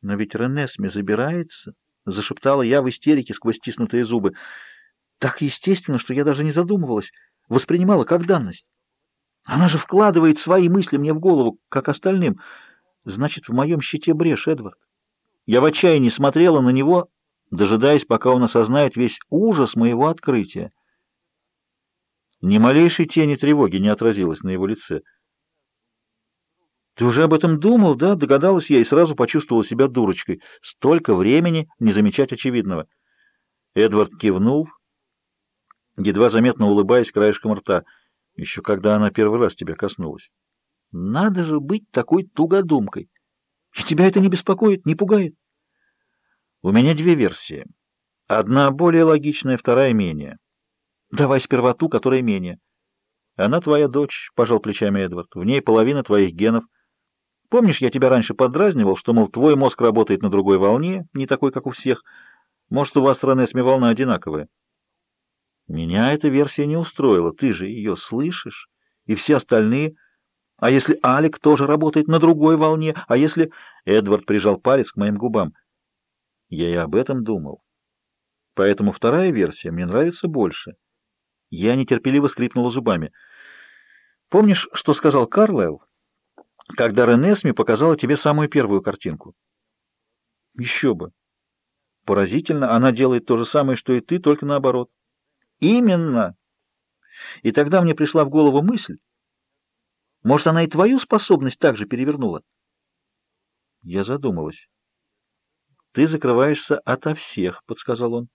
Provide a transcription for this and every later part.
Но ведь Ренесме забирается, — зашептала я в истерике сквозь стиснутые зубы. Так естественно, что я даже не задумывалась, воспринимала как данность. Она же вкладывает свои мысли мне в голову, как остальным. Значит, в моем щите брешь, Эдвард. Я в отчаянии смотрела на него, дожидаясь, пока он осознает весь ужас моего открытия. Ни малейшей тени тревоги не отразилось на его лице. «Ты уже об этом думал, да?» — догадалась я и сразу почувствовала себя дурочкой. Столько времени не замечать очевидного. Эдвард кивнул, едва заметно улыбаясь краешком рта, еще когда она первый раз тебя коснулась. «Надо же быть такой тугодумкой! И тебя это не беспокоит, не пугает?» «У меня две версии. Одна более логичная, вторая менее. Давай сперва ту, которая менее». «Она твоя дочь», — пожал плечами Эдвард. «В ней половина твоих генов». Помнишь, я тебя раньше подразнивал, что, мол, твой мозг работает на другой волне, не такой, как у всех. Может, у вас с Ренесми волна одинаковая? Меня эта версия не устроила. Ты же ее слышишь? И все остальные... А если Алик тоже работает на другой волне? А если... Эдвард прижал палец к моим губам. Я и об этом думал. Поэтому вторая версия мне нравится больше. Я нетерпеливо скрипнула зубами. Помнишь, что сказал Карлайл? Когда Ренесми показала тебе самую первую картинку. Еще бы. Поразительно, она делает то же самое, что и ты, только наоборот. Именно. И тогда мне пришла в голову мысль, может, она и твою способность также перевернула? Я задумалась. Ты закрываешься ото всех, подсказал он.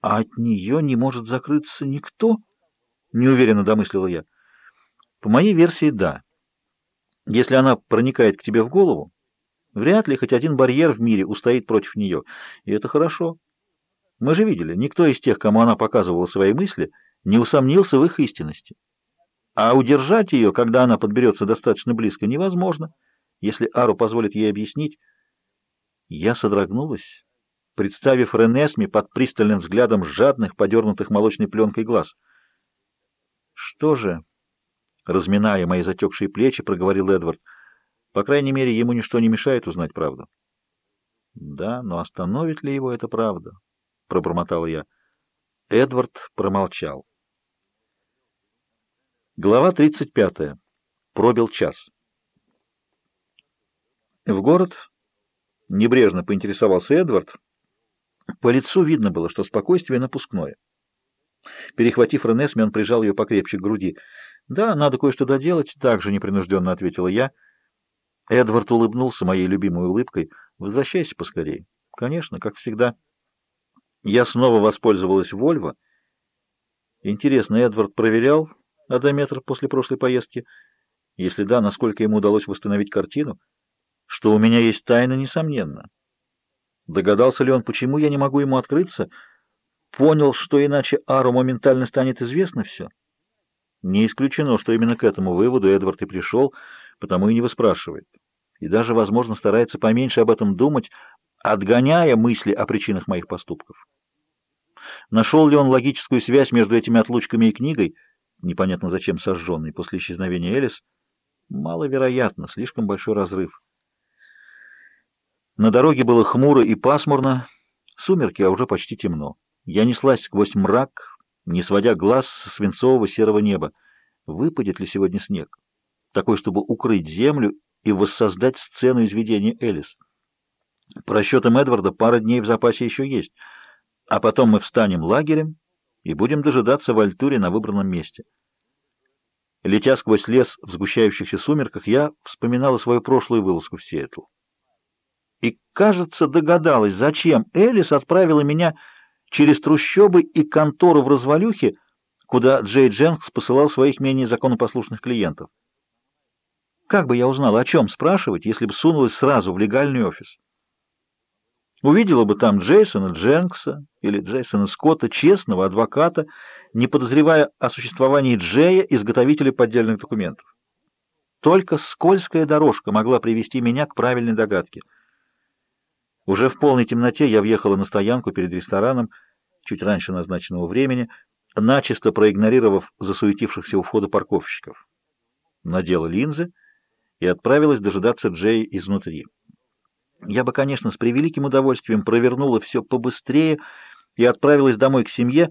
А от нее не может закрыться никто? Неуверенно домыслила я. По моей версии, да. Если она проникает к тебе в голову, вряд ли хоть один барьер в мире устоит против нее. И это хорошо. Мы же видели, никто из тех, кому она показывала свои мысли, не усомнился в их истинности. А удержать ее, когда она подберется достаточно близко, невозможно, если Ару позволит ей объяснить. Я содрогнулась, представив Ренесми под пристальным взглядом жадных, подернутых молочной пленкой глаз. Что же... Разминая мои затекшие плечи, проговорил Эдвард. По крайней мере, ему ничто не мешает узнать правду. Да, но остановит ли его эта правда? Пробормотал я. Эдвард промолчал. Глава 35. Пробил час. В город небрежно поинтересовался Эдвард. По лицу видно было, что спокойствие напускное. Перехватив Ренесми, он прижал ее покрепче к груди. «Да, надо кое-что доделать», — также непринужденно ответила я. Эдвард улыбнулся моей любимой улыбкой. «Возвращайся поскорее». «Конечно, как всегда». Я снова воспользовалась Вольво. Интересно, Эдвард проверял одометр после прошлой поездки? Если да, насколько ему удалось восстановить картину? Что у меня есть тайна, несомненно. Догадался ли он, почему я не могу ему открыться? Понял, что иначе Ару моментально станет известно все? Не исключено, что именно к этому выводу Эдвард и пришел, потому и не выспрашивает. И даже, возможно, старается поменьше об этом думать, отгоняя мысли о причинах моих поступков. Нашел ли он логическую связь между этими отлучками и книгой, непонятно зачем сожженной после исчезновения Элис? Маловероятно, слишком большой разрыв. На дороге было хмуро и пасмурно, сумерки, а уже почти темно. Я неслась сквозь мрак, не сводя глаз со свинцового серого неба. Выпадет ли сегодня снег? Такой, чтобы укрыть землю и воссоздать сцену из видения Элис. По расчетам Эдварда, пара дней в запасе еще есть. А потом мы встанем лагерем и будем дожидаться в Альтуре на выбранном месте. Летя сквозь лес в сгущающихся сумерках, я вспоминала свою прошлую вылазку в Сиэтл. И, кажется, догадалась, зачем Элис отправила меня через трущобы и контору в развалюхе, куда Джей Дженкс посылал своих менее законопослушных клиентов. Как бы я узнал, о чем спрашивать, если бы сунулась сразу в легальный офис? Увидела бы там Джейсона Дженкса или Джейсона Скотта, честного адвоката, не подозревая о существовании Джея, изготовителя поддельных документов. Только скользкая дорожка могла привести меня к правильной догадке — уже в полной темноте я въехала на стоянку перед рестораном, чуть раньше назначенного времени, начисто проигнорировав засуетившихся у входа парковщиков. Надела линзы и отправилась дожидаться Джея изнутри. Я бы, конечно, с превеликим удовольствием провернула все побыстрее и отправилась домой к семье,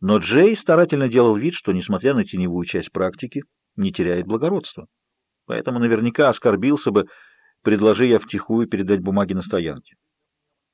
но Джей старательно делал вид, что, несмотря на теневую часть практики, не теряет благородства. Поэтому наверняка оскорбился бы, предложи я втихую передать бумаги на стоянке.